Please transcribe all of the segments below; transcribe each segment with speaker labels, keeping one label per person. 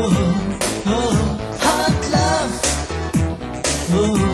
Speaker 1: oh, hot love. Oh.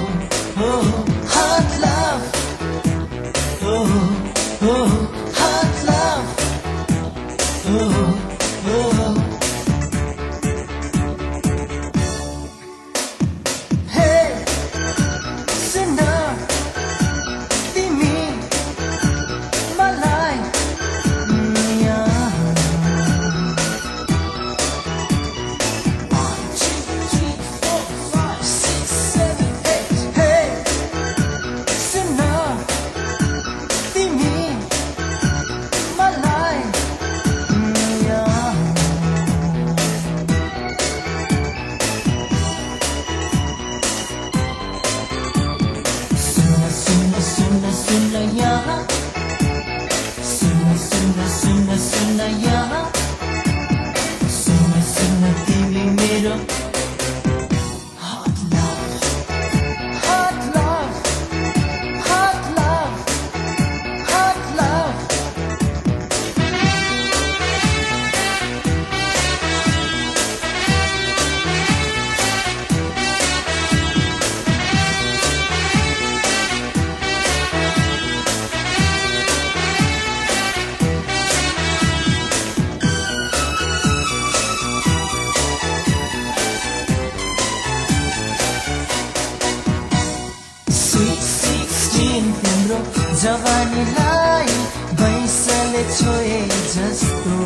Speaker 1: जवानीलाई भैँसले छोए जस्तो।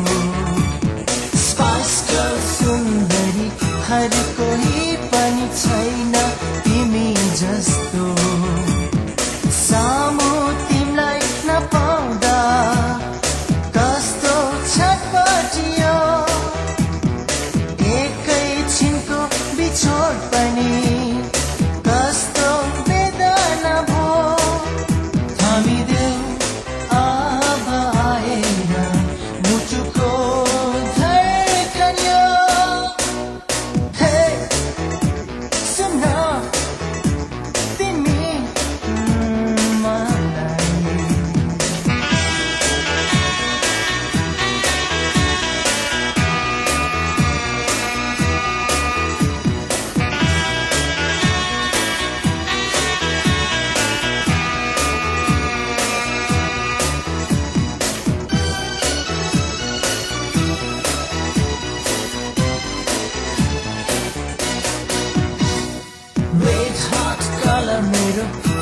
Speaker 1: स्पष्ट सुन्दरी हर कोही पनि छैन तिमी जस्तो। mi Dios.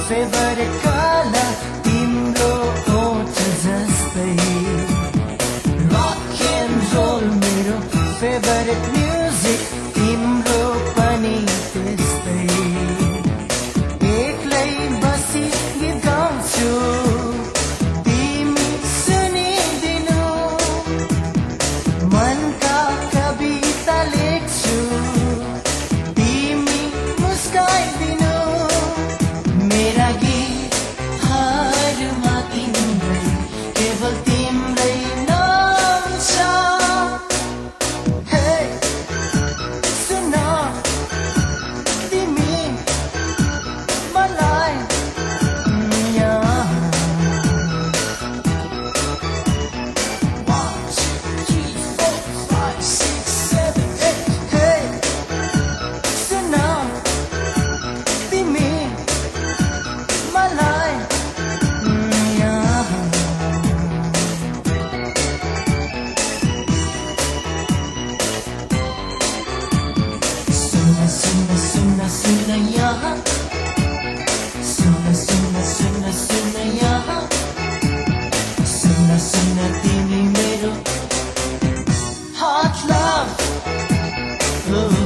Speaker 1: favorite color. love.